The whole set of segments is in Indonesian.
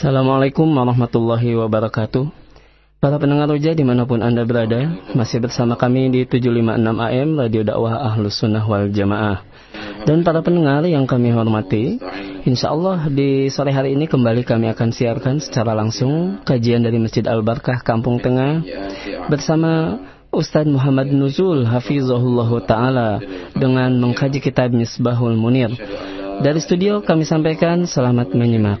Assalamualaikum warahmatullahi wabarakatuh. Para pendengar roja di mana pun Anda berada Masih bersama kami di 756 AM Radio Dakwah Ahlus Sunnah Wal Jamaah. Dan para pendengar yang kami hormati Insya Allah di sore hari ini kembali kami akan siarkan secara langsung Kajian dari Masjid Al-Barkah Kampung Tengah Bersama Ustadz Muhammad Nuzul Hafizahullah Ta'ala Dengan mengkaji kitab Misbahul Munir. Dari studio kami sampaikan selamat menyimak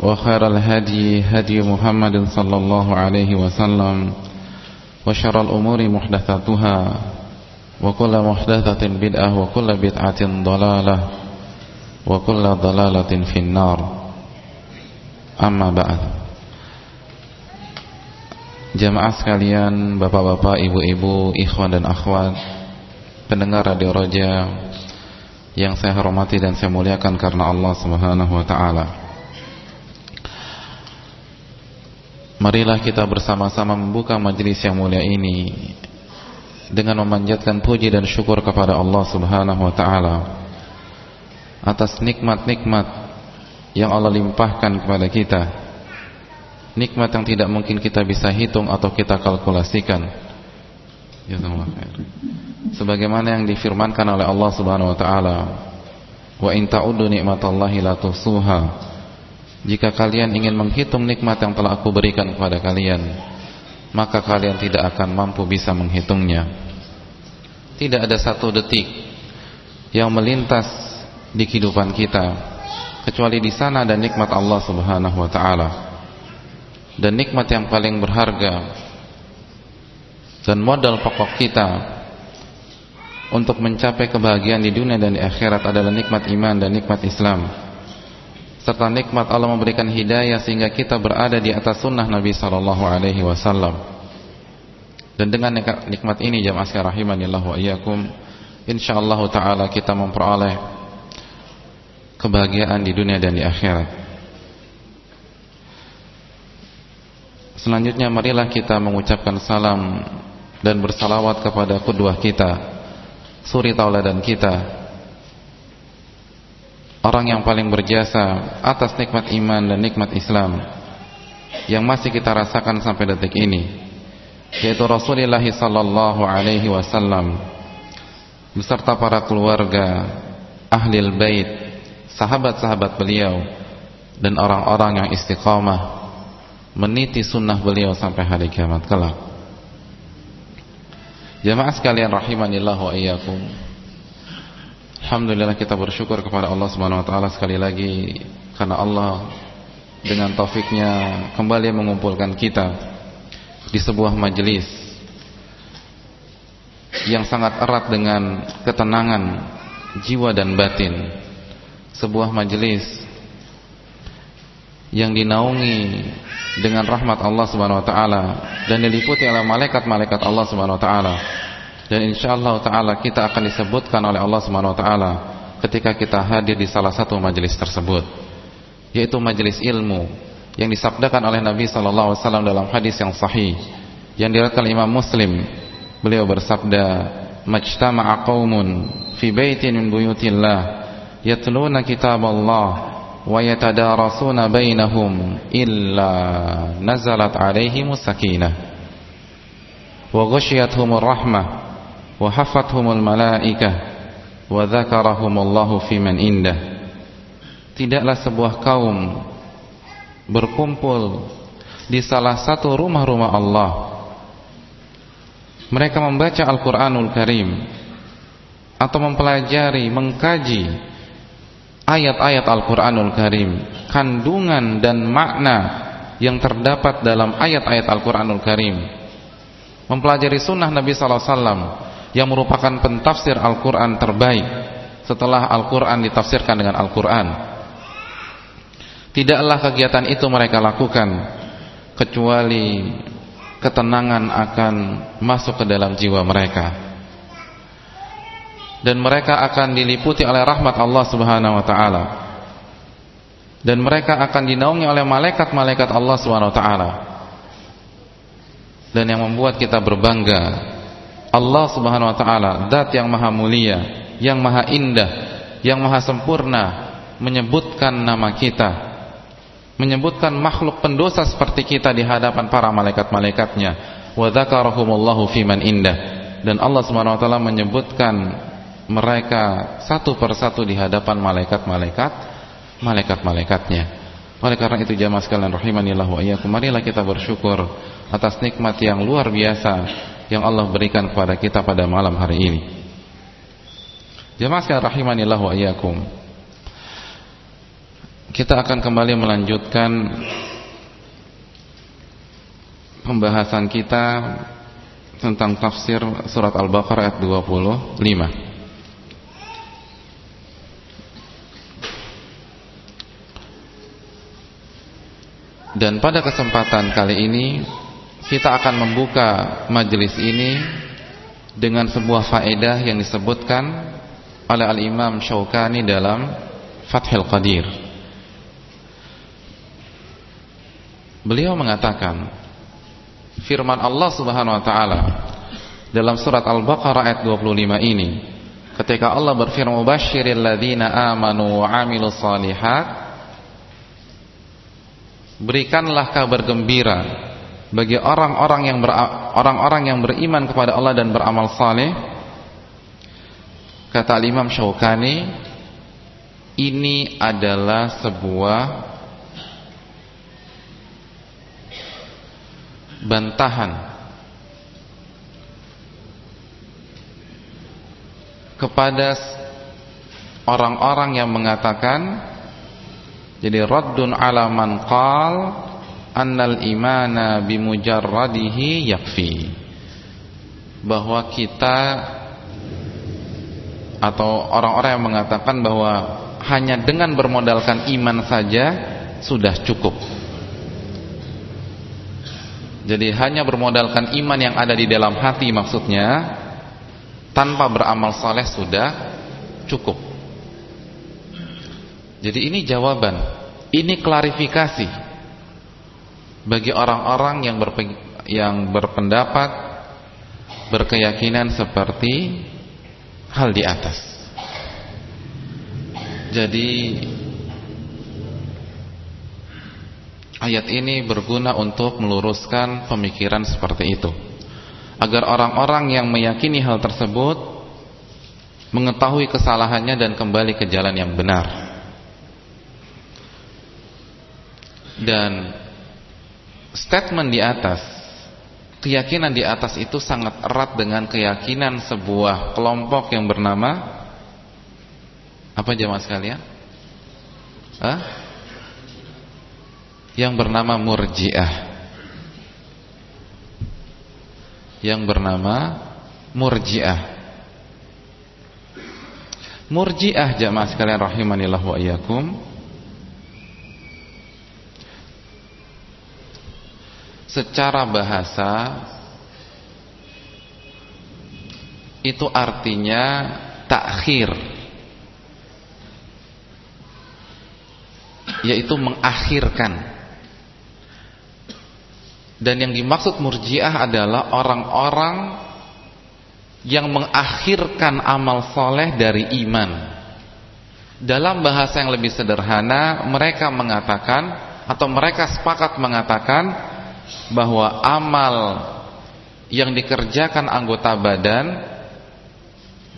وخير الهدي هدي محمد صلى الله عليه وسلم وشر الأمور محدثاتها وكل محدثة بدعة وكل بدعة ضلالة وكل ضلالة في النار أما بعد Jamaah sekalian, bapak-bapak, ibu-ibu, ikhwan dan akhwat Pendengar Radio Roja Yang saya hormati dan saya muliakan karena Allah subhanahu wa ta'ala Marilah kita bersama-sama membuka majelis yang mulia ini dengan memanjatkan puji dan syukur kepada Allah Subhanahu wa taala atas nikmat-nikmat yang Allah limpahkan kepada kita. Nikmat yang tidak mungkin kita bisa hitung atau kita kalkulasikan. Jazakallahu khair. Sebagaimana yang difirmankan oleh Allah Subhanahu wa taala, "Wa in ta'uddu ni'matallahi la tuhsuha." Jika kalian ingin menghitung nikmat yang telah aku berikan kepada kalian Maka kalian tidak akan mampu bisa menghitungnya. Tidak ada satu detik Yang melintas di kehidupan kita Kecuali di sana ada nikmat Allah subhanahu wa ta'ala. Dan nikmat yang paling berharga Dan modal pokok kita Untuk mencapai kebahagiaan di dunia dan di akhirat adalah nikmat iman dan nikmat Islam serta nikmat Allah memberikan hidayah sehingga kita berada di atas sunnah Nabi sallallahu alaihi wasallam. Dan dengan nikmat ini jamaah sekalian rahimanillah wa iyyakum insyaallah taala kita memperoleh kebahagiaan di dunia dan di akhirat. Selanjutnya marilah kita mengucapkan salam dan bersalawat kepada kedua kita, suri tauladan kita, orang yang paling berjasa atas nikmat iman dan nikmat Islam yang masih kita rasakan sampai detik ini yaitu Rasulullah sallallahu alaihi wasallam beserta para keluarga ahli bait sahabat-sahabat beliau dan orang-orang yang istiqamah meniti sunnah beliau sampai hari kiamat kelak. Jamaah sekalian rahimanillah wa iyyakum Alhamdulillah kita bersyukur kepada Allah Subhanahu wa taala sekali lagi karena Allah dengan taufiknya kembali mengumpulkan kita di sebuah majelis yang sangat erat dengan ketenangan jiwa dan batin. Sebuah majelis yang dinaungi dengan rahmat Allah Subhanahu wa taala dan diliputi oleh malaikat-malaikat Allah Subhanahu wa taala dan insyaallah taala kita akan disebutkan oleh Allah Subhanahu wa taala ketika kita hadir di salah satu majelis tersebut yaitu majelis ilmu yang disabdakan oleh Nabi sallallahu alaihi wasallam dalam hadis yang sahih yang diriwayatkan Imam Muslim. Beliau bersabda majtama'a qaumun fi baitin min buyutillah yatluna kitaballah wa yatadarasuna bainahum illa nazalat alaihimus sakinah wa ghasyiyatuhumur rahmah wa hafathumul malaikah. Wa dzakarahumullahu fiman indah. Tidaklah sebuah kaum berkumpul di salah satu rumah-rumah Allah. Mereka membaca Al-Qur'anul Karim atau mempelajari, mengkaji ayat-ayat Al-Qur'anul Karim, kandungan dan makna yang terdapat dalam ayat-ayat Al-Qur'anul Karim. Mempelajari sunnah Nabi sallallahu alaihi wasallam yang merupakan pentafsir Al-Qur'an terbaik setelah Al-Qur'an ditafsirkan dengan Al-Qur'an. Tidaklah kegiatan itu mereka lakukan kecuali ketenangan akan masuk ke dalam jiwa mereka dan mereka akan diliputi oleh rahmat Allah Subhanahu wa taala. Dan mereka akan dinaungi oleh malaikat-malaikat Allah Subhanahu wa taala. Dan yang membuat kita berbangga Allah Subhanahu wa taala, zat yang maha mulia, yang maha indah, yang maha sempurna menyebutkan nama kita. Menyebutkan makhluk pendosa seperti kita di hadapan para malaikat-malaikatnya. Wa dzakarahumullahu fiman indah. Dan Allah Subhanahu wa taala menyebutkan mereka satu persatu di hadapan malaikat-malaikat malaikat-malaikatnya. Oleh karena itu jamaah sekalian rahimanillah wa iyyakum marilah kita bersyukur atas nikmat yang luar biasa yang Allah berikan kepada kita pada malam hari ini. Sekalian rahimanillah wa iyyakum. Kita akan kembali melanjutkan pembahasan kita tentang tafsir surat Al-Baqarah ayat 25. Dan pada kesempatan kali ini kita akan membuka majelis ini dengan sebuah faedah yang disebutkan oleh Al-Imam Syaukani dalam Fathul Qadir. Beliau mengatakan firman Allah Subhanahu wa taala dalam surat Al-Baqarah ayat 25 ini ketika Allah berfirman mubasyiril ladzina amanu wa amilus berikanlah kabar gembira bagi orang-orang yang orang-orang yang beriman kepada Allah dan beramal saleh kata Imam Syaukani ini adalah sebuah bantahan kepada orang-orang yang mengatakan jadi raddun ala man qal annal imana bimujarradihi yakfi. Bahwa kita atau orang-orang yang mengatakan bahwa hanya dengan bermodalkan iman saja sudah cukup. Jadi hanya bermodalkan iman yang ada di dalam hati maksudnya tanpa beramal saleh sudah cukup. Jadi ini jawaban, ini klarifikasi bagi orang-orang yang yang berpendapat berkeyakinan seperti hal di atas. Jadi ayat ini berguna untuk meluruskan pemikiran seperti itu. Agar orang-orang yang meyakini hal tersebut mengetahui kesalahannya dan kembali ke jalan yang benar. Dan statement di atas Keyakinan di atas itu sangat erat dengan keyakinan sebuah kelompok yang bernama Apa jemaah sekalian? Hah? Yang bernama Murji'ah Yang bernama Murji'ah Murji'ah jemaah sekalian rahimanillah wa iyyakum secara bahasa itu artinya takhir yaitu mengakhirkan. Dan yang dimaksud murjiah adalah orang-orang yang mengakhirkan amal soleh dari iman. Dalam bahasa yang lebih sederhana mereka mengatakan atau mereka sepakat mengatakan bahwa amal yang dikerjakan anggota badan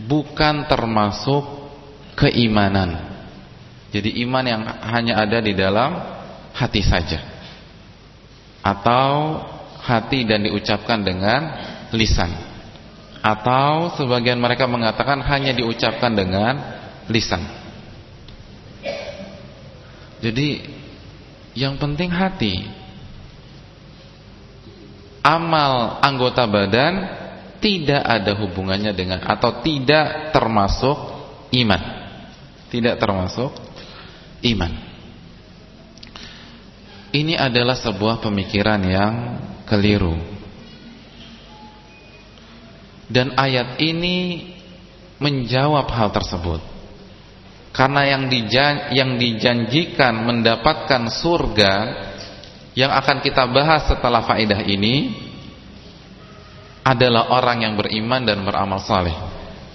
bukan termasuk keimanan. Jadi iman yang hanya ada di dalam hati saja. Atau hati dan diucapkan dengan lisan. atau sebagian mereka mengatakan hanya diucapkan dengan lisan. Jadi yang penting hati. Amal anggota badan tidak ada hubungannya dengan atau tidak termasuk iman. Tidak termasuk iman. Ini adalah sebuah pemikiran yang keliru. Dan ayat ini menjawab hal tersebut. Karena yang dijan yang dijanjikan mendapatkan surga yang akan kita bahas setelah faedah ini adalah orang yang beriman dan beramal saleh.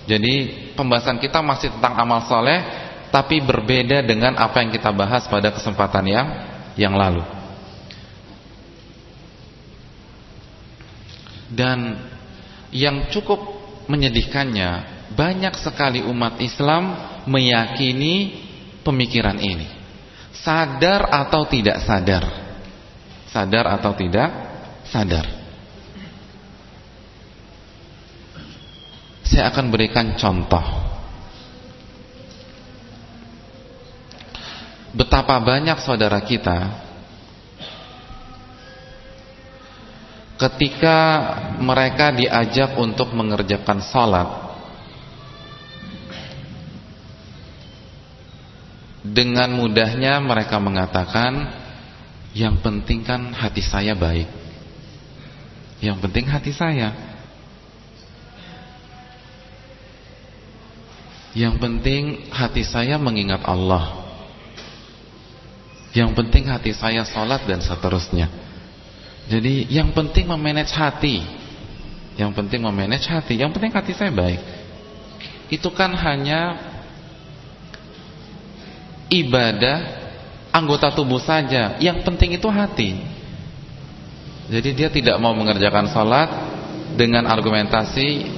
Jadi pembahasan kita masih tentang amal saleh tapi berbeda dengan apa yang kita bahas pada kesempatan yang yang lalu. Dan yang cukup menyedihkannya banyak sekali umat Islam meyakini pemikiran ini. Sadar atau tidak sadar. Sadar atau tidak sadar. Saya akan berikan contoh. Betapa banyak saudara kita ketika mereka diajak untuk mengerjakan salat dengan mudahnya mereka mengatakan yang penting kan hati saya baik yang penting hati saya yang penting hati saya mengingat Allah yang penting hati saya salat dan seterusnya jadi yang penting memanage hati. Yang penting memanage hati. Yang penting hati saya baik. Itu kan hanya ibadah anggota tubuh saja. Yang penting itu hati. Jadi dia tidak mau mengerjakan salat dengan argumentasi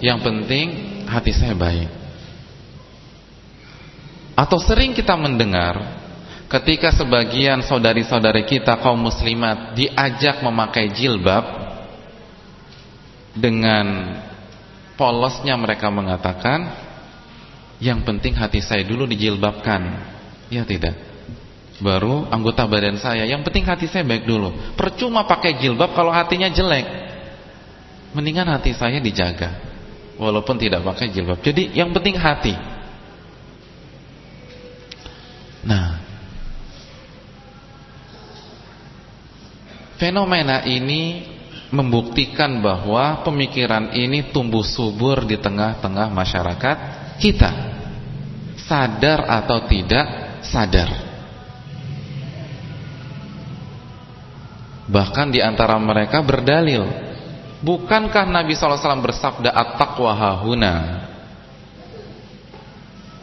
yang penting hati saya baik. Atau sering kita mendengar ketika sebagian saudari-saudari kita kaum muslimat diajak memakai jilbab dengan polosnya mereka mengatakan yang penting hati saya dulu dijilbabkan ya tidak baru anggota badan saya. Yang penting hati saya baik dulu. Percuma pakai jilbab kalau hatinya jelek. Mendingan hati saya dijaga walaupun tidak pakai jilbab. Jadi yang penting hati. Nah Fenomena ini membuktikan bahwa pemikiran ini tumbuh subur di tengah-tengah masyarakat kita. Sadar atau tidak sadar. Bahkan di antara mereka berdalil, bukankah Nabi SAW bersabda at-taqwa hahuna?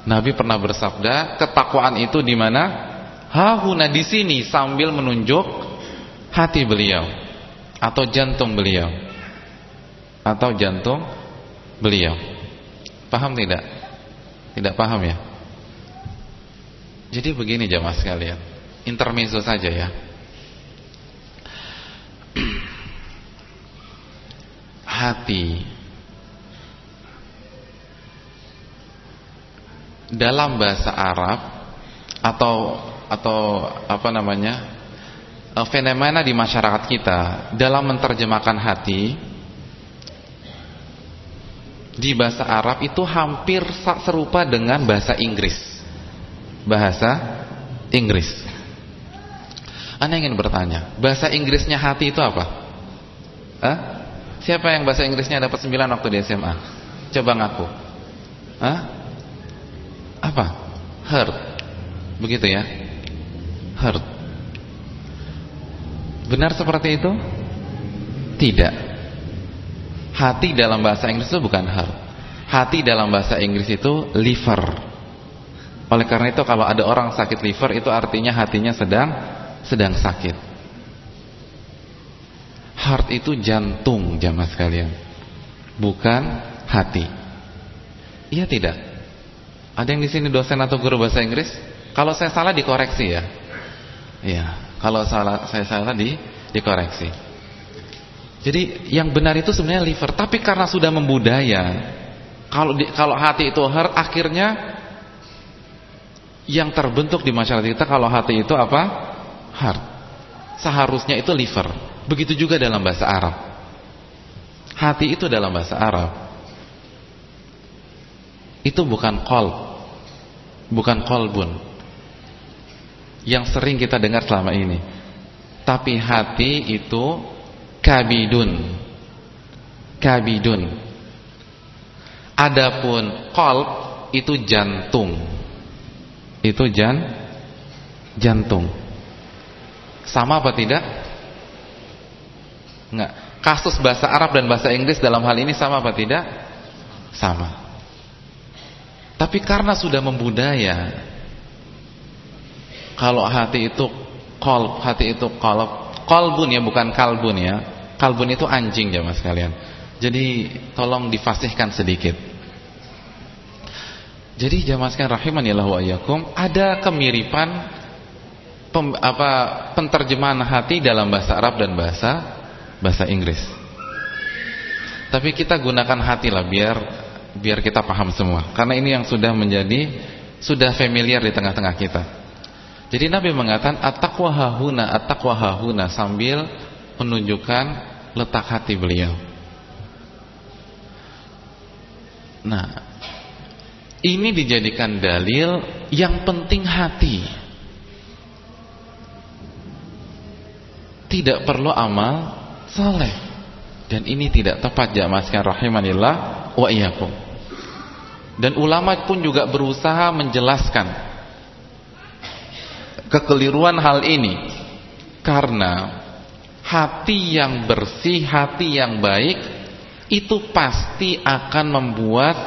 Nabi pernah bersabda, ketakwaan itu di mana? Hahuna di sini sambil menunjuk hati beliau atau jantung beliau atau jantung beliau. Paham tidak? Tidak paham ya? Jadi begini jamaah sekalian intermezzo saja ya hati dalam bahasa Arab atau atau apa namanya Eh, fenomena di masyarakat kita dalam menerjemahkan hati di bahasa Arab itu hampir serupa dengan bahasa Inggris. Bahasa Inggris. Anda ingin bertanya, bahasa Inggrisnya hati itu apa? Hah? Siapa yang bahasa Inggrisnya dapat 9 waktu di SMA? Coba ngaku. Hah? Apa? Hurt. Begitu ya? Hurt. Benar seperti itu? Tidak. Hati dalam bahasa Inggris itu bukan heart. Hati dalam bahasa Inggris itu liver. Oleh karena itu kalau ada orang sakit liver itu artinya hatinya sedang sedang sakit. Heart itu jantung jamaah sekalian. Bukan hati. Iya tidak? Ada yang di sini dosen atau guru bahasa Inggris? Kalau saya salah dikoreksi ya. Iya. Kalau salah saya salah di dikoreksi. Jadi yang benar itu sebenarnya liver, tapi karena sudah membudaya, kalau di, kalau hati itu heart, akhirnya yang terbentuk di masyarakat kita kalau hati itu apa? Heart. Seharusnya itu liver. Begitu juga dalam bahasa Arab. Hati itu dalam bahasa Arab. Itu bukan kol, bukan kolbun. Yang sering kita dengar selama ini. Tapi hati itu kabidun kabidun adapun qalb itu jantung itu jan jantung sama apa tidak enggak kasus bahasa Arab dan bahasa Inggris dalam hal ini sama apa tidak sama tapi karena sudah membudaya kalau hati itu qalb hati itu qalb qalbun ya bukan kalbun ya Kalbun itu anjing jamaah sekalian. Jadi tolong difasihkan sedikit. Jadi jamaah sekalian rahimanillah wa ada kemiripan pem, apa penterjemahan hati dalam bahasa Arab dan bahasa bahasa Inggris. Tapi kita gunakan hati lah biar biar kita paham semua. Karena ini yang sudah menjadi sudah familiar di tengah-tengah kita. Jadi Nabi mengatakan at-taqwa hahuna at-taqwa hahuna sambil menunjukkan letak hati beliau. Nah, ini dijadikan dalil yang penting hati. Tidak perlu amal soleh. Dan ini tidak tepat jamaah sekalian rahimanillah wa iyyakum. Dan ulama pun juga berusaha menjelaskan kekeliruan hal ini karena hati yang bersih, hati yang baik itu pasti akan membuat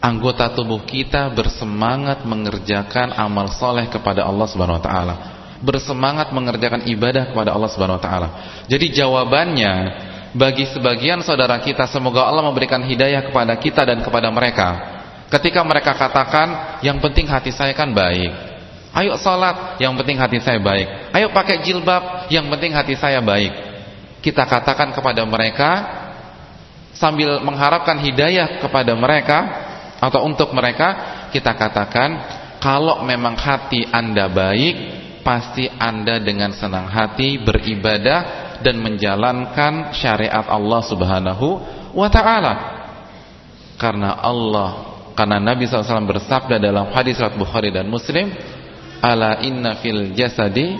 anggota tubuh kita bersemangat mengerjakan amal soleh kepada Allah Subhanahu Wa Taala, bersemangat mengerjakan ibadah kepada Allah Subhanahu Wa Taala. Jadi jawabannya bagi sebagian saudara kita, semoga Allah memberikan hidayah kepada kita dan kepada mereka. Ketika mereka katakan, yang penting hati saya kan baik. Ayo salat, yang penting hati saya baik. Ayo pakai jilbab, yang penting hati saya baik. Kita katakan kepada mereka sambil mengharapkan hidayah kepada mereka atau untuk mereka, kita katakan kalau memang hati Anda baik, pasti Anda dengan senang hati beribadah dan menjalankan syariat Allah Subhanahu wa taala. Karena Allah, karena Nabi SAW bersabda dalam hadis riwayat Bukhari dan Muslim, ala inna fil jasadi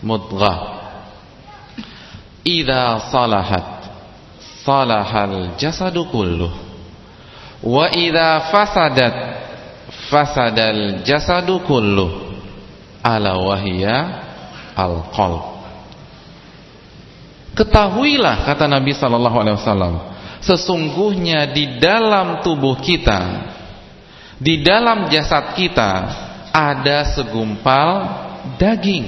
mudghah. Idza salahat salahal jasadu kulluh. Wa idza fasadat fasadal jasadu kulluh ala wahia al qalb ketahuilah kata Nabi sallallahu alaihi wasallam sesungguhnya di dalam tubuh kita di dalam jasad kita ada segumpal daging.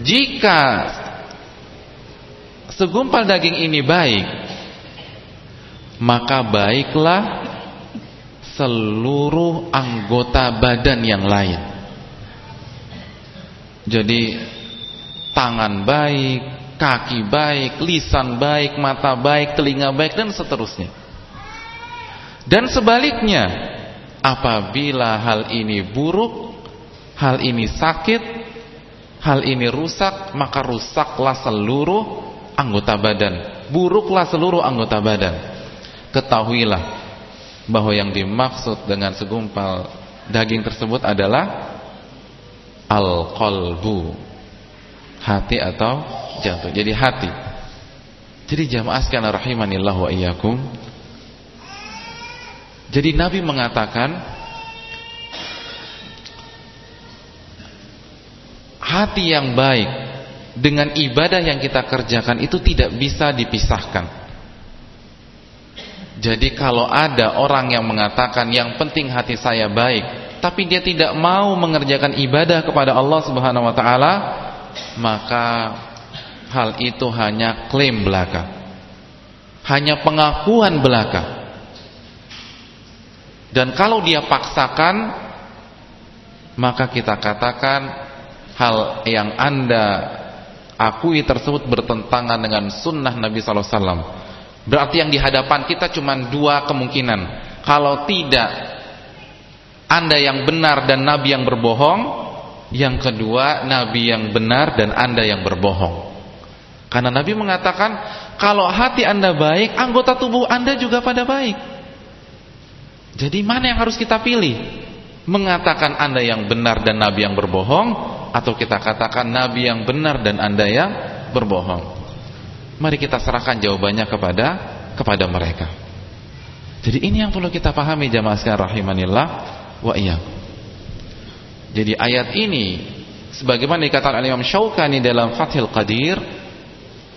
Jika segumpal daging ini baik, maka baiklah seluruh anggota badan yang lain. Jadi tangan baik, kaki baik, lisan baik, mata baik, telinga baik dan seterusnya. Dan sebaliknya, Apabila hal ini buruk, hal ini sakit, hal ini rusak, maka rusaklah seluruh anggota badan. Buruklah seluruh anggota badan. Ketahuilah bahwa yang dimaksud dengan segumpal daging tersebut adalah al-qalbu. Hati atau jantung. Jadi hati. Jadi jamaah sekalian rahimanillah wa iyyakum jadi Nabi mengatakan hati yang baik dengan ibadah yang kita kerjakan itu tidak bisa dipisahkan. Jadi kalau ada orang yang mengatakan yang penting hati saya baik, tapi dia tidak mau mengerjakan ibadah kepada Allah Subhanahu wa taala, maka hal itu hanya klaim belaka. Hanya pengakuan belaka. Dan kalau dia paksakan Maka kita katakan Hal yang anda akui tersebut bertentangan dengan sunnah Nabi Sallallahu Alaihi Wasallam. Berarti yang di hadapan kita cuma dua kemungkinan. Kalau tidak, anda yang benar dan Nabi yang berbohong. Yang kedua, Nabi yang benar dan anda yang berbohong. Karena Nabi mengatakan, kalau hati anda baik, anggota tubuh anda juga pada baik. Jadi mana yang harus kita pilih? Mengatakan anda yang benar dan Nabi yang berbohong, atau kita katakan Nabi yang benar dan anda yang berbohong? Mari kita serahkan jawabannya kepada kepada mereka. Jadi ini yang perlu kita pahami jamaah sekalian rahimanillah wa iya. Jadi ayat ini sebagaimana dikatakan oleh Imam Syaukani dalam Fathul Qadir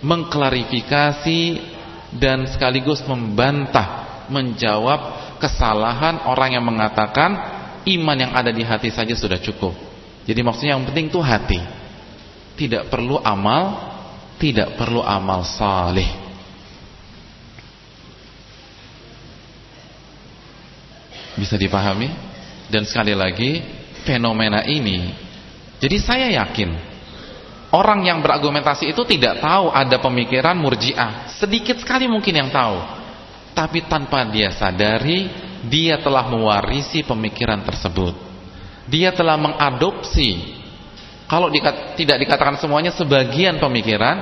mengklarifikasi dan sekaligus membantah menjawab kesalahan orang yang mengatakan iman yang ada di hati saja sudah cukup. Jadi maksudnya yang penting itu hati. Tidak perlu amal, tidak perlu amal saleh. Bisa dipahami? Dan sekali lagi fenomena ini jadi saya yakin orang yang berargumentasi itu tidak tahu ada pemikiran murjiah sedikit sekali mungkin yang tahu tapi tanpa dia sadari dia telah mewarisi pemikiran tersebut dia telah mengadopsi kalau dikat, tidak dikatakan semuanya sebagian pemikiran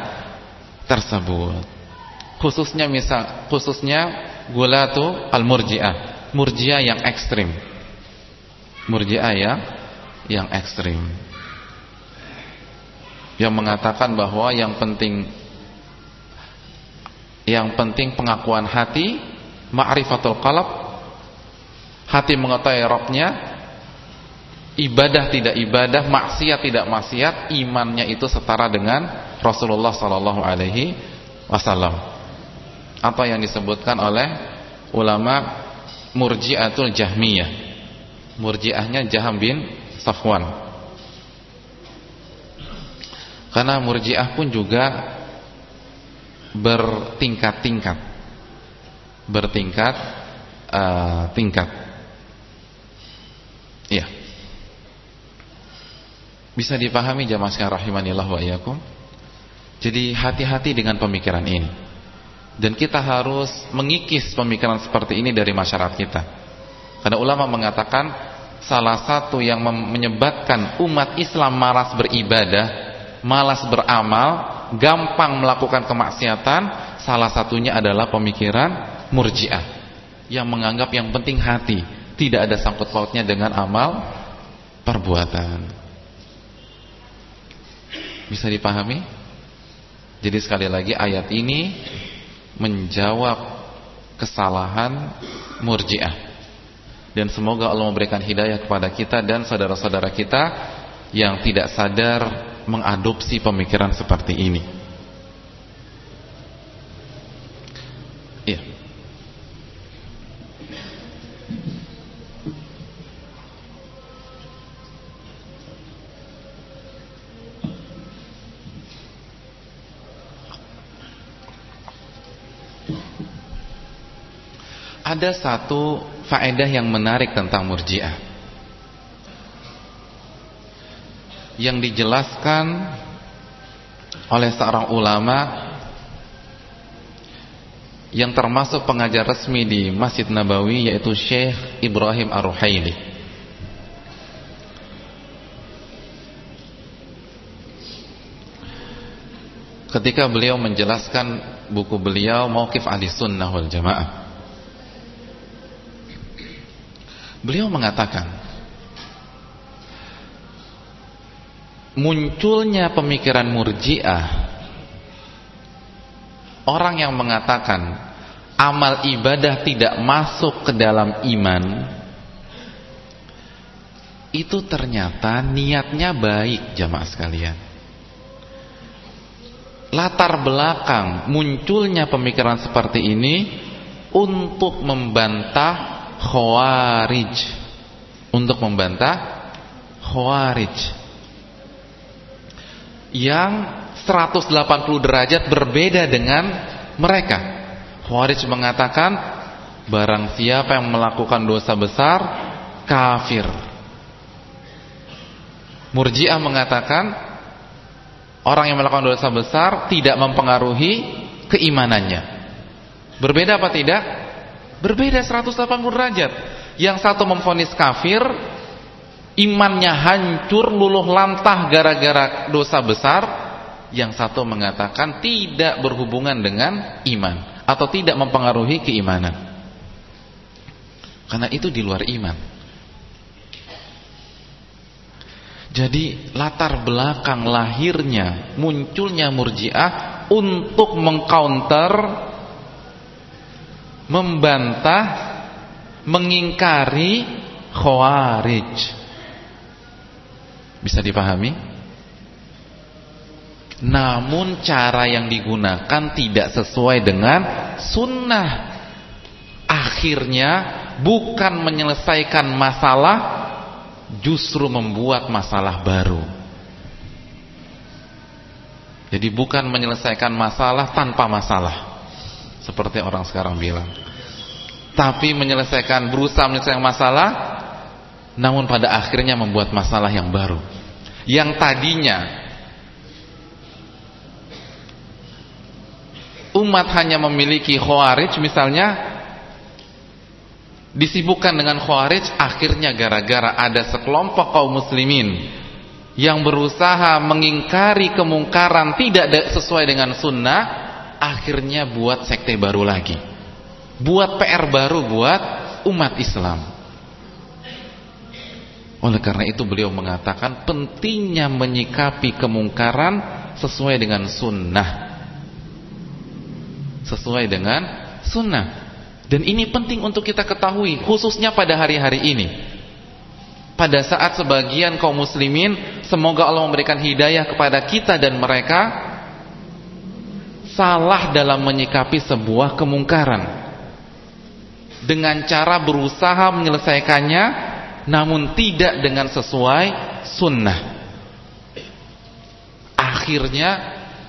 tersebut. Khususnya misal khususnya gulatu al-murji'ah. Murji'ah yang ekstrim. Murji'ah yang yang ekstrim. Yang mengatakan bahwa yang penting yang penting pengakuan hati ma'rifatul qalb hati mengetahui Rabbnya ibadah tidak ibadah maksiat tidak maksiat imannya itu setara dengan Rasulullah sallallahu alaihi wasallam. Apa yang disebutkan oleh ulama murji'atul jahmiyah. Murji'ahnya Jaham bin Safwan. Karena murjiah pun juga bertingkat-tingkat. Bertingkat uh, tingkat iya bisa dipahami jamaah sekalian rahimanillah wa iyyakum? Jadi hati-hati dengan pemikiran ini. Dan kita harus mengikis pemikiran seperti ini dari masyarakat kita. Karena ulama mengatakan salah satu yang menyebabkan umat Islam malas beribadah, malas beramal, gampang melakukan kemaksiatan, salah satunya adalah pemikiran murjiah. Yang menganggap yang penting hati, tidak ada sangkut pautnya dengan amal perbuatan. Bisa dipahami? Jadi sekali lagi ayat ini menjawab kesalahan murjiah dan semoga Allah memberikan hidayah kepada kita dan saudara-saudara kita yang tidak sadar mengadopsi pemikiran seperti ini. Iya. Ada satu faedah yang menarik tentang murjiah. Yang dijelaskan oleh seorang ulama yang termasuk pengajar resmi di Masjid Nabawi yaitu Syekh Ibrahim Ar-Ruhaili. Ketika beliau menjelaskan buku beliau Mauqif Ahli Sunnah wal Jamaah Beliau mengatakan munculnya pemikiran murjiah orang yang mengatakan amal ibadah tidak masuk ke dalam iman itu ternyata niatnya baik jamaah sekalian. Latar belakang munculnya pemikiran seperti ini untuk membantah Khawarij untuk membantah Khawarij yang 180 derajat berbeda dengan mereka. Khawarij mengatakan barang siapa yang melakukan dosa besar kafir. Murji'ah mengatakan orang yang melakukan dosa besar tidak mempengaruhi keimanannya. Berbeda apa tidak? Berbeda 180 derajat. Yang satu memfonis kafir, imannya hancur luluh lantah gara-gara dosa besar. Yang satu mengatakan tidak berhubungan dengan iman atau tidak mempengaruhi keimanan. Karena itu di luar iman. Jadi latar belakang lahirnya munculnya murjiah untuk mengcounter membantah mengingkari khawarij. Bisa dipahami? Namun cara yang digunakan tidak sesuai dengan sunnah. Akhirnya bukan menyelesaikan masalah justru membuat masalah baru. Jadi bukan menyelesaikan masalah tanpa masalah. Seperti orang sekarang bilang. Tapi menyelesaikan berusaha menyelesaikan masalah namun pada akhirnya membuat masalah yang baru. Yang tadinya umat hanya memiliki khawarij misalnya disibukkan dengan khawarij akhirnya gara-gara ada sekelompok kaum muslimin yang berusaha mengingkari kemungkaran tidak sesuai dengan sunnah akhirnya buat sekte baru lagi buat PR baru buat umat Islam oleh karena itu beliau mengatakan pentingnya menyikapi kemungkaran sesuai dengan sunnah sesuai dengan sunnah dan ini penting untuk kita ketahui khususnya pada hari-hari ini. Pada saat sebagian kaum muslimin semoga Allah memberikan hidayah kepada kita dan mereka salah dalam menyikapi sebuah kemungkaran. Dengan cara berusaha menyelesaikannya namun tidak dengan sesuai sunnah. Akhirnya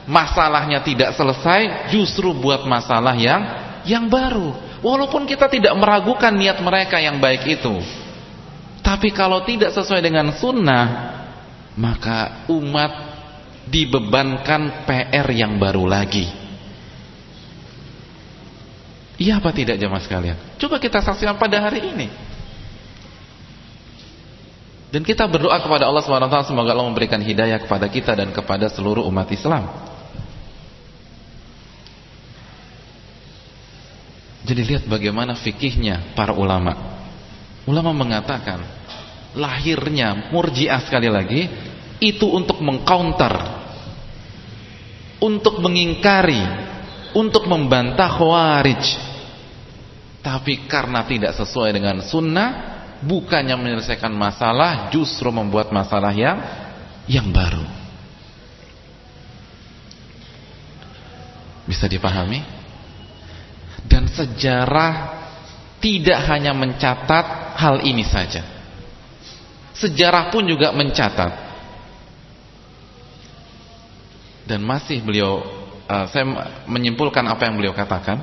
masalahnya tidak selesai justru buat masalah yang yang baru. Walaupun kita tidak meragukan niat mereka yang baik itu. Tapi kalau tidak sesuai dengan sunnah, maka umat dibebankan PR yang baru lagi. Iya apa tidak jemaah sekalian? Coba kita saksikan pada hari ini. Dan kita berdoa kepada Allah SWT semoga Allah memberikan hidayah kepada kita dan kepada seluruh umat Islam. Jadi lihat bagaimana fikihnya para ulama. Ulama mengatakan lahirnya murjiah sekali lagi itu untuk mengcounter, untuk mengingkari, untuk membantah khawarij. Tapi karena tidak sesuai dengan sunnah, bukannya menyelesaikan masalah, justru membuat masalah yang yang baru. Bisa dipahami? Dan sejarah tidak hanya mencatat hal ini saja. Sejarah pun juga mencatat. Dan masih beliau uh, saya menyimpulkan apa yang beliau katakan.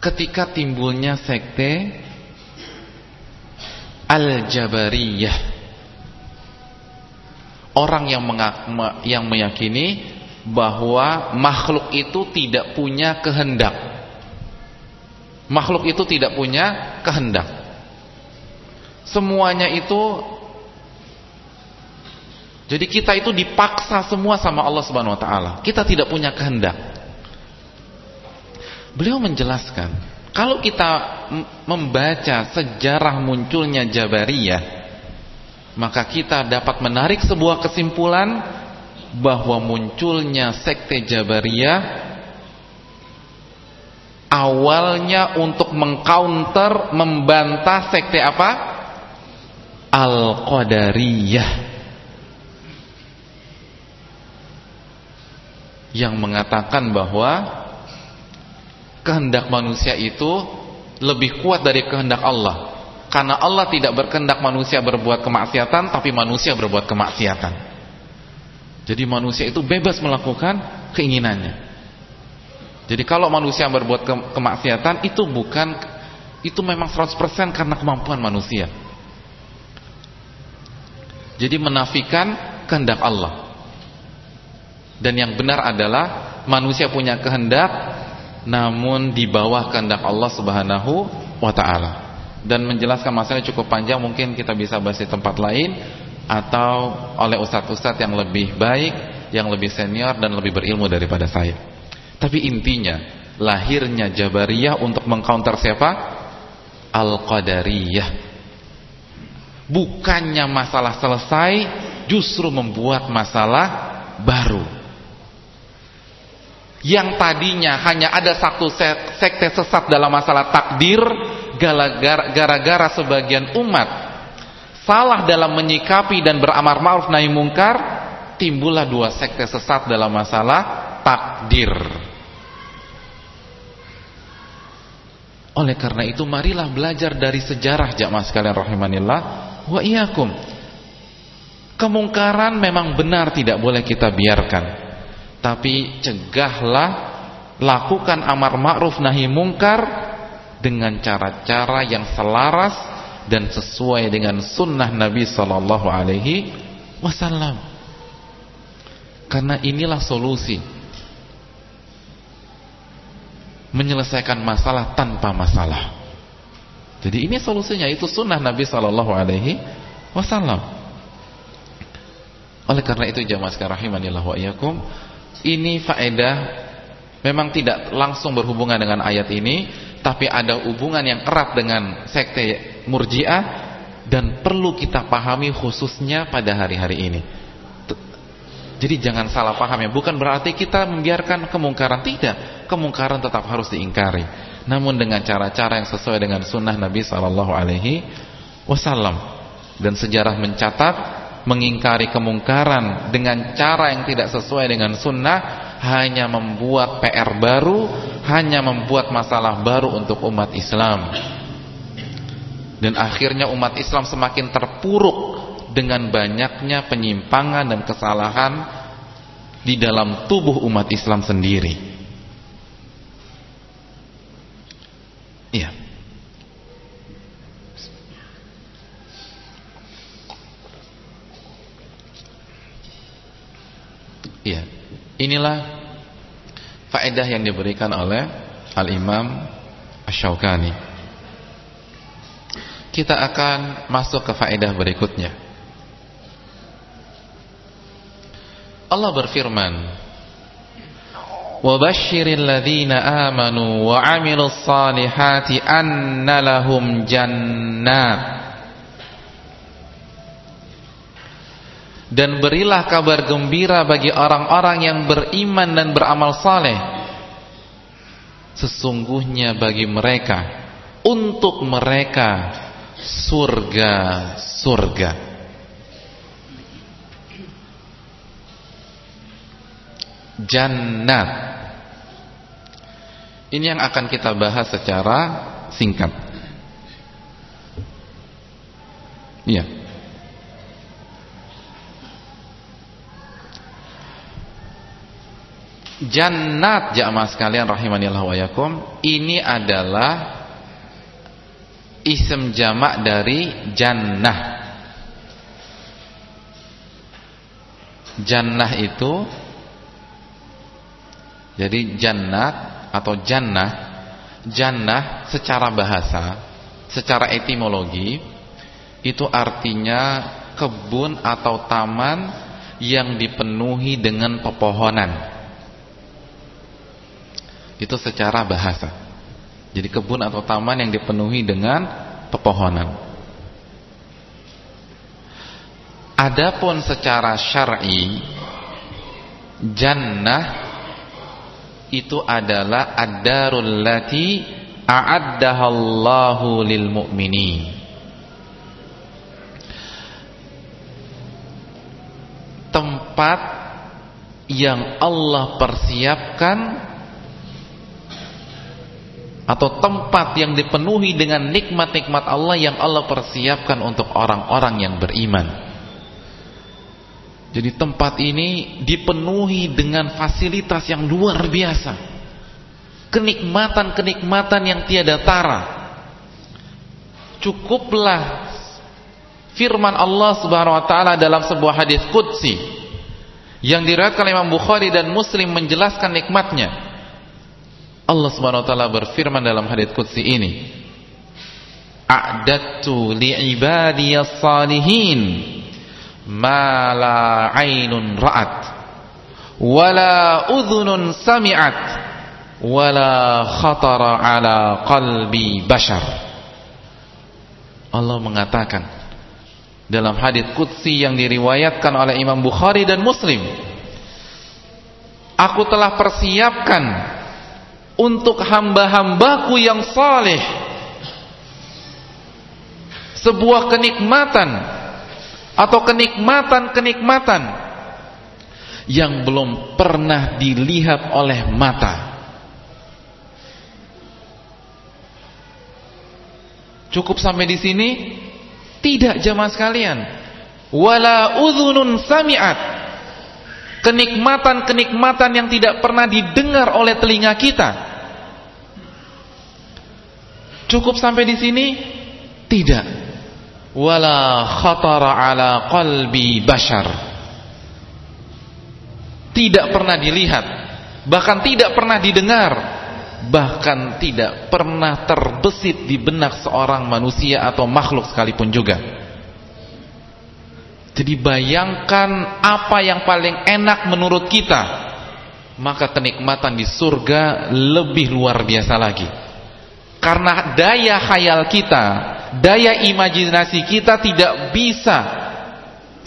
Ketika timbulnya sekte Al-Jabariyah Orang yang, yang meyakini bahwa makhluk itu tidak punya kehendak. Makhluk itu tidak punya kehendak. Semuanya itu jadi kita itu dipaksa semua sama Allah Subhanahu wa taala. Kita tidak punya kehendak. Beliau menjelaskan, kalau kita membaca sejarah munculnya Jabariyah, maka kita dapat menarik sebuah kesimpulan bahwa munculnya sekte Jabariyah awalnya untuk mengcounter membantah sekte apa? Al-Qadariyah yang mengatakan bahwa kehendak manusia itu lebih kuat dari kehendak Allah karena Allah tidak berkehendak manusia berbuat kemaksiatan tapi manusia berbuat kemaksiatan jadi manusia itu bebas melakukan keinginannya. Jadi kalau manusia berbuat ke kemaksiatan itu bukan itu memang 100% karena kemampuan manusia. Jadi menafikan kehendak Allah. Dan yang benar adalah manusia punya kehendak namun di bawah kehendak Allah Subhanahu wa taala. Dan menjelaskan masalah cukup panjang mungkin kita bisa bahas di tempat lain atau oleh ustadz-ustadz yang lebih baik, yang lebih senior dan lebih berilmu daripada saya. Tapi intinya lahirnya Jabariyah untuk mengcounter siapa? Al-Qadariyah. Bukannya masalah selesai, justru membuat masalah baru yang tadinya hanya ada satu sekte sesat dalam masalah takdir gara-gara sebagian umat salah dalam menyikapi dan beramar ma'ruf nahi mungkar timbullah dua sekte sesat dalam masalah takdir. Oleh karena itu marilah belajar dari sejarah jamaah sekalian rahimanillah wa iyakum kemungkaran memang benar tidak boleh kita biarkan tapi cegahlah lakukan amar ma'ruf nahi mungkar dengan cara-cara yang selaras dan sesuai dengan sunnah Nabi Sallallahu Alaihi Wasallam. Karena inilah solusi menyelesaikan masalah tanpa masalah. Jadi ini solusinya itu sunnah Nabi Sallallahu Alaihi Wasallam. Oleh karena itu jamaah sekalian rahimanillah wa iyyakum ini faedah memang tidak langsung berhubungan dengan ayat ini, tapi ada hubungan yang erat dengan sekte Murji'ah dan perlu kita pahami khususnya pada hari-hari ini. Jadi jangan salah paham ya, bukan berarti kita membiarkan kemungkaran tidak, kemungkaran tetap harus diingkari. Namun dengan cara-cara yang sesuai dengan sunnah Nabi Wasallam dan sejarah mencatat mengingkari kemungkaran dengan cara yang tidak sesuai dengan sunnah hanya membuat PR baru, hanya membuat masalah baru untuk umat Islam. Dan akhirnya umat Islam semakin terpuruk dengan banyaknya penyimpangan dan kesalahan di dalam tubuh umat Islam sendiri. Iya. Iya. Inilah faedah yang diberikan oleh Al-Imam Asy-Syaukani. Kita akan masuk ke faedah berikutnya. Allah berfirman, "Wa basyiril ladzina amanu wa 'amilus salihati anna dan berilah kabar gembira bagi orang-orang yang beriman dan beramal saleh. Sesungguhnya bagi mereka untuk mereka surga-surga jannat. Ini yang akan kita bahas secara singkat. Iya Jannat jamaah sekalian rahimanillah wa yakum ini adalah ism jamak dari jannah. Jannah itu jadi jannat atau jannah jannah secara bahasa secara etimologi itu artinya kebun atau taman yang dipenuhi dengan pepohonan itu secara bahasa. Jadi kebun atau taman yang dipenuhi dengan pepohonan. Adapun secara syar'i jannah itu adalah ad-darul lati a'addahallahu lil mu'minin. Tempat yang Allah persiapkan atau tempat yang dipenuhi dengan nikmat-nikmat Allah yang Allah persiapkan untuk orang-orang yang beriman. Jadi tempat ini dipenuhi dengan fasilitas yang luar biasa. Kenikmatan-kenikmatan yang tiada tara. Cukuplah firman Allah Subhanahu wa taala dalam sebuah hadis qudsi yang diriwayatkan Imam Bukhari dan Muslim menjelaskan nikmatnya. Allah Subhanahu wa taala berfirman dalam hadis qudsi ini, "A'dattu li'ibadiyas salihin ma la 'ainun ra'at wala udhunun sami'at wala khatara ala qalbi bashar." Allah mengatakan dalam hadis qudsi yang diriwayatkan oleh Imam Bukhari dan Muslim Aku telah persiapkan untuk hamba-hambaku yang saleh sebuah kenikmatan atau kenikmatan-kenikmatan yang belum pernah dilihat oleh mata Cukup sampai di sini tidak jamaah sekalian. Wala udhunun sami'at. Kenikmatan-kenikmatan yang tidak pernah didengar oleh telinga kita. Cukup sampai di sini? Tidak. Wala khatara ala qalbi bashar. Tidak pernah dilihat, bahkan tidak pernah didengar bahkan tidak pernah terbesit di benak seorang manusia atau makhluk sekalipun juga. Jadi bayangkan apa yang paling enak menurut kita, maka kenikmatan di surga lebih luar biasa lagi. Karena daya khayal kita, daya imajinasi kita tidak bisa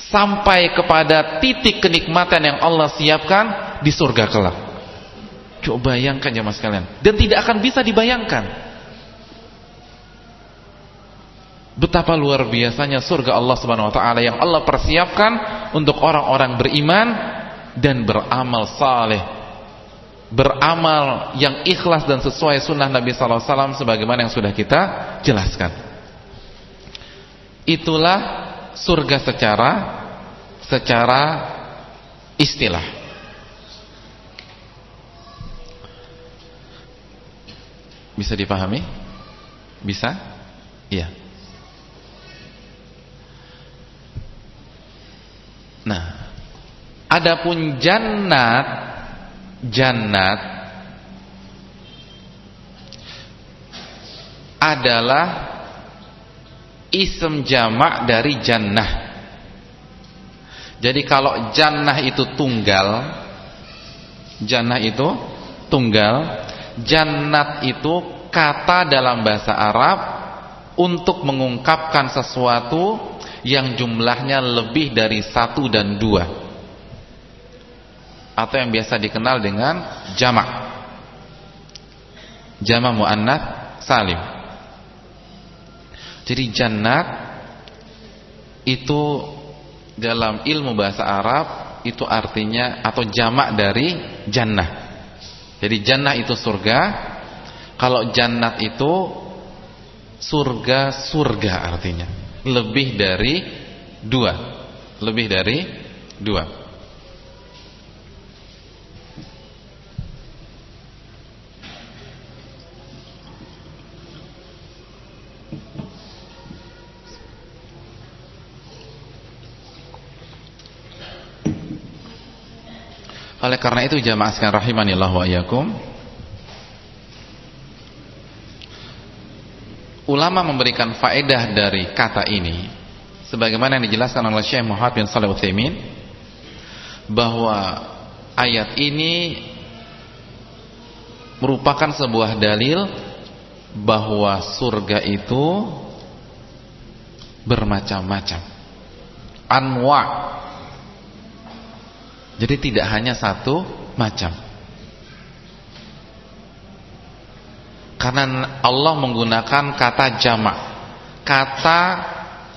sampai kepada titik kenikmatan yang Allah siapkan di surga kelak. Coba bayangkan ya mas kalian. Dan tidak akan bisa dibayangkan. Betapa luar biasanya surga Allah Subhanahu wa taala yang Allah persiapkan untuk orang-orang beriman dan beramal saleh. Beramal yang ikhlas dan sesuai sunnah Nabi sallallahu alaihi wasallam sebagaimana yang sudah kita jelaskan. Itulah surga secara secara istilah. Bisa dipahami? Bisa? Iya. Nah, adapun jannat jannat adalah ism jamak dari jannah. Jadi kalau jannah itu tunggal, jannah itu tunggal, Jannat itu kata dalam bahasa Arab untuk mengungkapkan sesuatu yang jumlahnya lebih dari satu dan dua atau yang biasa dikenal dengan jamak jamak muannat salim jadi jannat itu dalam ilmu bahasa Arab itu artinya atau jamak dari jannah jadi jannah itu surga. Kalau jannat itu surga-surga artinya. Lebih dari dua. Lebih dari dua. Oleh karena itu jamaah sekalian rahimanillah wa iyyakum Ulama memberikan faedah dari kata ini. Sebagaimana yang dijelaskan oleh Syekh Muhammad bin Shalih Utsaimin bahwa ayat ini merupakan sebuah dalil bahwa surga itu bermacam-macam. Anwa. Jadi tidak hanya satu macam. Karena Allah menggunakan kata jamak. Kata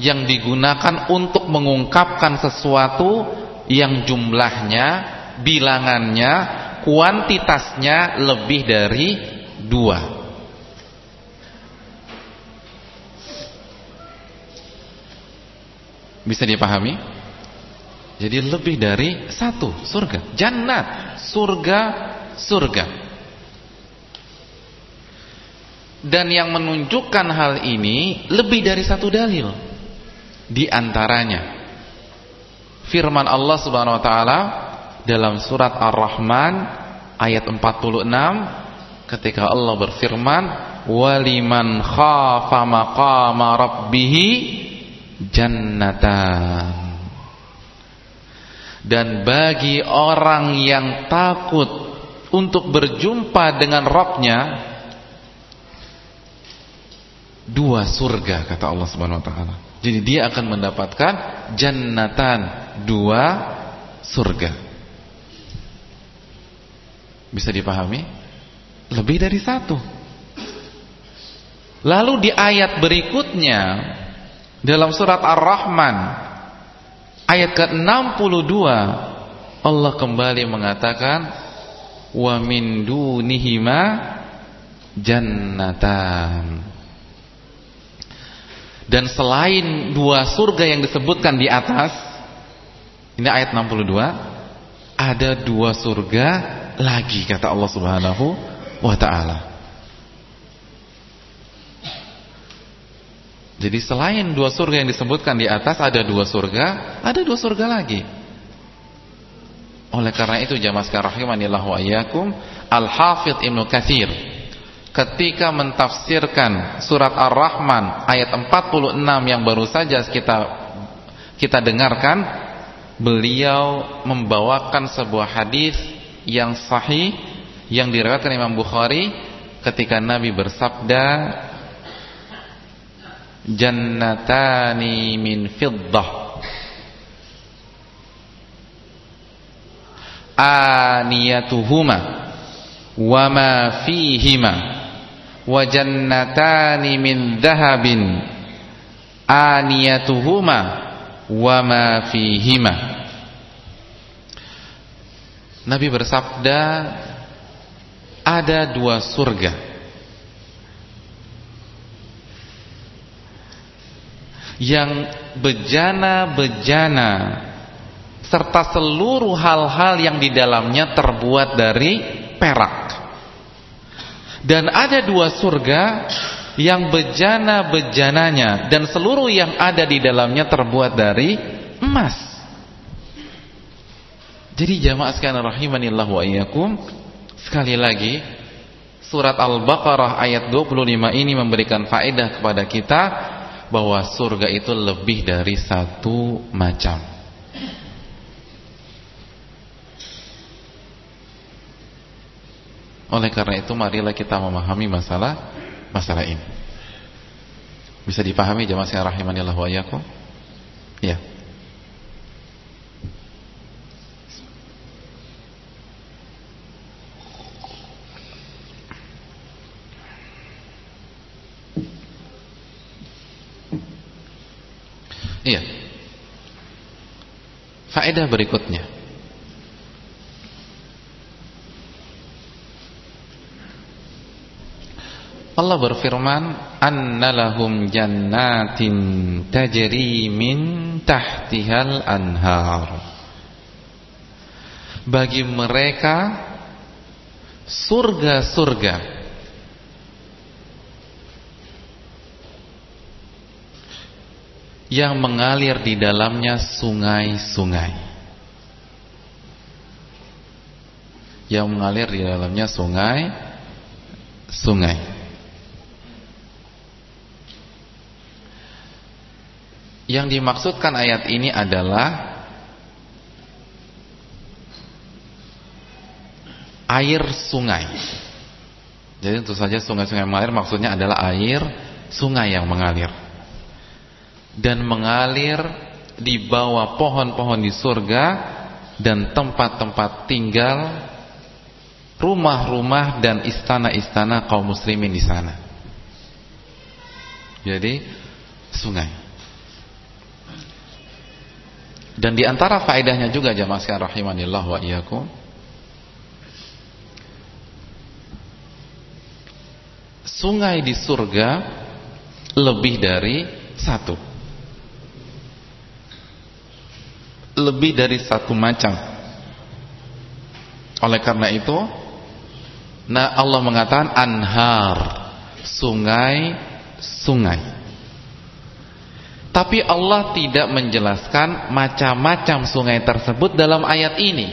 yang digunakan untuk mengungkapkan sesuatu yang jumlahnya, bilangannya, kuantitasnya lebih dari dua. Bisa dipahami? Jadi lebih dari satu surga, jannat, surga, surga. Dan yang menunjukkan hal ini lebih dari satu dalil. Di antaranya firman Allah Subhanahu wa taala dalam surat Ar-Rahman ayat 46 ketika Allah berfirman waliman khafa maqama rabbih jannatan dan bagi orang yang takut untuk berjumpa dengan Rabbnya dua surga kata Allah Subhanahu wa taala. Jadi dia akan mendapatkan jannatan dua surga. Bisa dipahami? Lebih dari satu. Lalu di ayat berikutnya dalam surat Ar-Rahman ayat ke-62 Allah kembali mengatakan wa min dunihima jannatan dan selain dua surga yang disebutkan di atas ini ayat 62 ada dua surga lagi kata Allah Subhanahu wa taala Jadi selain dua surga yang disebutkan di atas ada dua surga, ada dua surga lagi. Oleh karena itu jamaah sekalian rahimanillah Al-Hafidz Ibnu Katsir ketika mentafsirkan surat Ar-Rahman ayat 46 yang baru saja kita kita dengarkan, beliau membawakan sebuah hadis yang sahih yang diriwayatkan Imam Bukhari ketika Nabi bersabda jannatani min fiddah. Aniyatuhuma wa ma fihima wa jannatani min dhahabin aniyatuhuma wa ma fihima Nabi bersabda ada dua surga yang bejana-bejana serta seluruh hal-hal yang di dalamnya terbuat dari perak. Dan ada dua surga yang bejana-bejananya dan seluruh yang ada di dalamnya terbuat dari emas. Jadi jamaah sekalian rahimanillah wa iyyakum, sekali lagi surat Al-Baqarah ayat 25 ini memberikan faedah kepada kita bahwa surga itu lebih dari satu macam. Oleh karena itu marilah kita memahami masalah masalah ini. Bisa dipahami jemaah sekalian rahimanillah wa iyyakum? Ya. Iya. Faedah berikutnya. Allah berfirman, "Annalahum jannatin tajri min tahtihal anhar." Bagi mereka surga-surga yang mengalir di dalamnya sungai-sungai. Yang mengalir di dalamnya sungai-sungai. Yang dimaksudkan ayat ini adalah air sungai. Jadi tentu saja sungai-sungai mengalir maksudnya adalah air sungai yang mengalir dan mengalir di bawah pohon-pohon di surga dan tempat-tempat tinggal rumah-rumah dan istana-istana kaum muslimin di sana. Jadi sungai. Dan di antara faedahnya juga jamaah sekalian rahimanillah wa iyyakum Sungai di surga lebih dari satu lebih dari satu macam. Oleh karena itu, nah Allah mengatakan anhar, sungai-sungai. Tapi Allah tidak menjelaskan macam-macam sungai tersebut dalam ayat ini.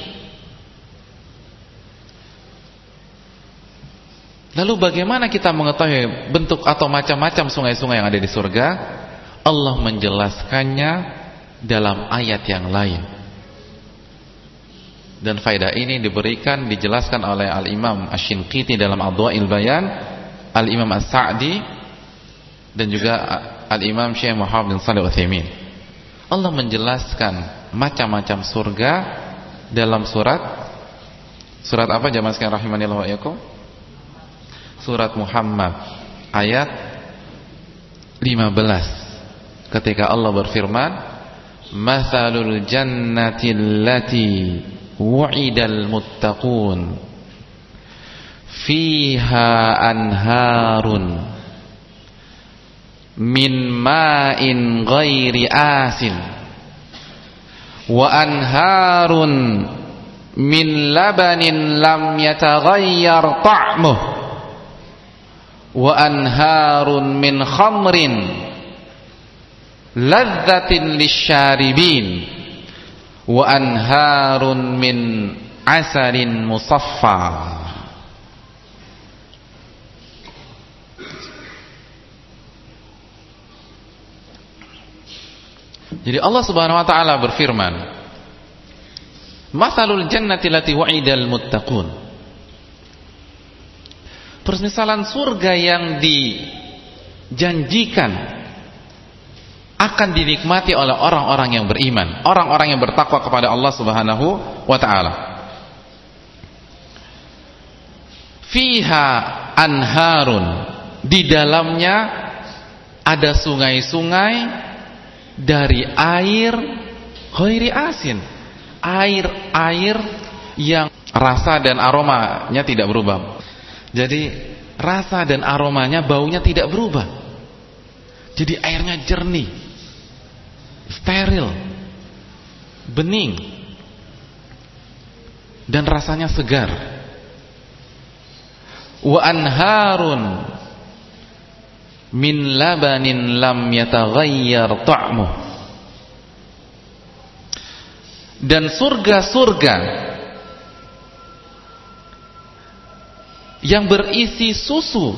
Lalu bagaimana kita mengetahui bentuk atau macam-macam sungai-sungai yang ada di surga? Allah menjelaskannya dalam ayat yang lain. Dan faedah ini diberikan dijelaskan oleh Al-Imam Asy-Shinqiti dalam Adwa'il Bayan, Al-Imam As-Sa'di dan juga Al-Imam Syekh Muhammad bin Shalih Utsaimin. Allah menjelaskan macam-macam surga dalam surat surat apa jamaah sekalian rahimanillah wa iyyakum? Surat Muhammad ayat 15. Ketika Allah berfirman, "Matsalul jannati allati wu'idal muttaqun fiha anharun min ma'in ghairi asin wa anharun min labanin lam yataghayyar ta'muh wa anharun min khamrin ladzatin lisyaribin wa anharun min asalin musaffa Jadi Allah Subhanahu wa taala berfirman, "Matsalul jannati lati wa'idal muttaqun." Permisalan surga yang dijanjikan akan dinikmati oleh orang-orang yang beriman, orang-orang yang bertakwa kepada Allah Subhanahu wa taala. Fiha anharun, di dalamnya ada sungai-sungai dari air khairi asin. Air-air yang rasa dan aromanya tidak berubah. Jadi rasa dan aromanya baunya tidak berubah. Jadi airnya jernih steril bening dan rasanya segar. Wa anharun min labanin lam yataghayyar ta'muh. Dan surga-surga yang berisi susu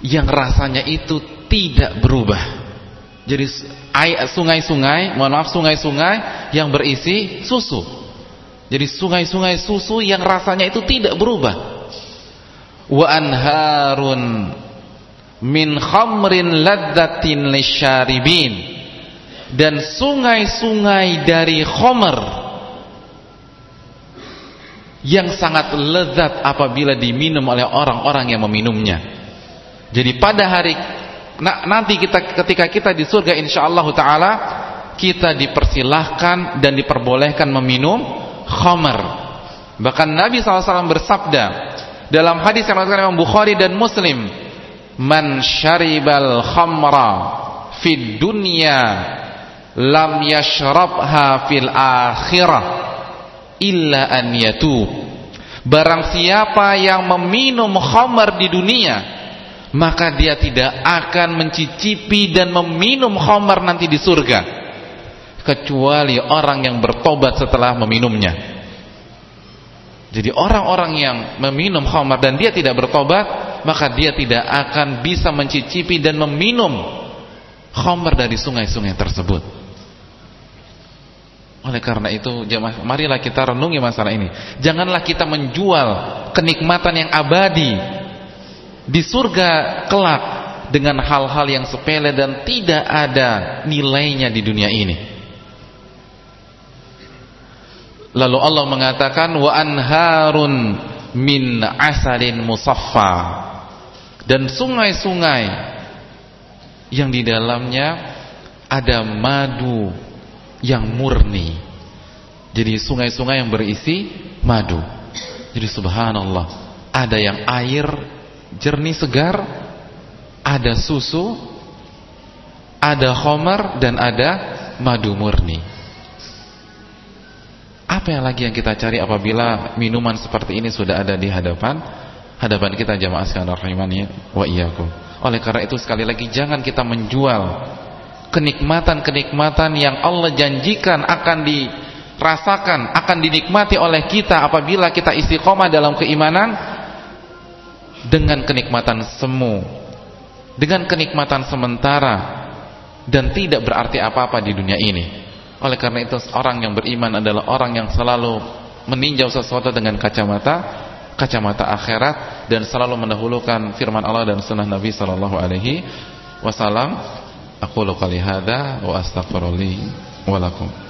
yang rasanya itu tidak berubah. Jadi sungai-sungai mohon maaf sungai-sungai yang berisi susu. Jadi sungai-sungai susu yang rasanya itu tidak berubah. Wa anharun min khamrin ladzatin lisyaribin dan sungai-sungai dari khamr yang sangat lezat apabila diminum oleh orang-orang yang meminumnya. Jadi pada hari nanti kita ketika kita di surga insyaallah taala kita dipersilahkan dan diperbolehkan meminum khamr. Bahkan Nabi SAW bersabda dalam hadis yang diriwayatkan Imam Bukhari dan Muslim man syaribal khamra fid dunya lam yashrabha fil akhirah illa an yatub barang siapa yang meminum khamar di dunia maka dia tidak akan mencicipi dan meminum khamar nanti di surga kecuali orang yang bertobat setelah meminumnya jadi orang-orang yang meminum khamar dan dia tidak bertobat, maka dia tidak akan bisa mencicipi dan meminum khamar dari sungai-sungai tersebut. Oleh karena itu, marilah kita renungi masalah ini. Janganlah kita menjual kenikmatan yang abadi di surga kelak dengan hal-hal yang sepele dan tidak ada nilainya di dunia ini. Lalu Allah mengatakan wa anharun min asalin musaffa dan sungai-sungai yang di dalamnya ada madu yang murni. Jadi sungai-sungai yang berisi madu. Jadi subhanallah, ada yang air jernih segar, ada susu, ada khamar dan ada madu murni. Apa yang lagi yang kita cari apabila minuman seperti ini sudah ada di hadapan hadapan kita jamaah sekalian rahimani wa iyyakum. Oleh karena itu sekali lagi jangan kita menjual kenikmatan-kenikmatan yang Allah janjikan akan dirasakan, akan dinikmati oleh kita apabila kita istiqomah dalam keimanan dengan kenikmatan semu, dengan kenikmatan sementara dan tidak berarti apa-apa di dunia ini. Oleh karena itu orang yang beriman adalah orang yang selalu meninjau sesuatu dengan kacamata kacamata akhirat dan selalu mendahulukan firman Allah dan sunnah Nabi sallallahu alaihi wasallam. Aku qouli wa astaghfirullah wa lakum.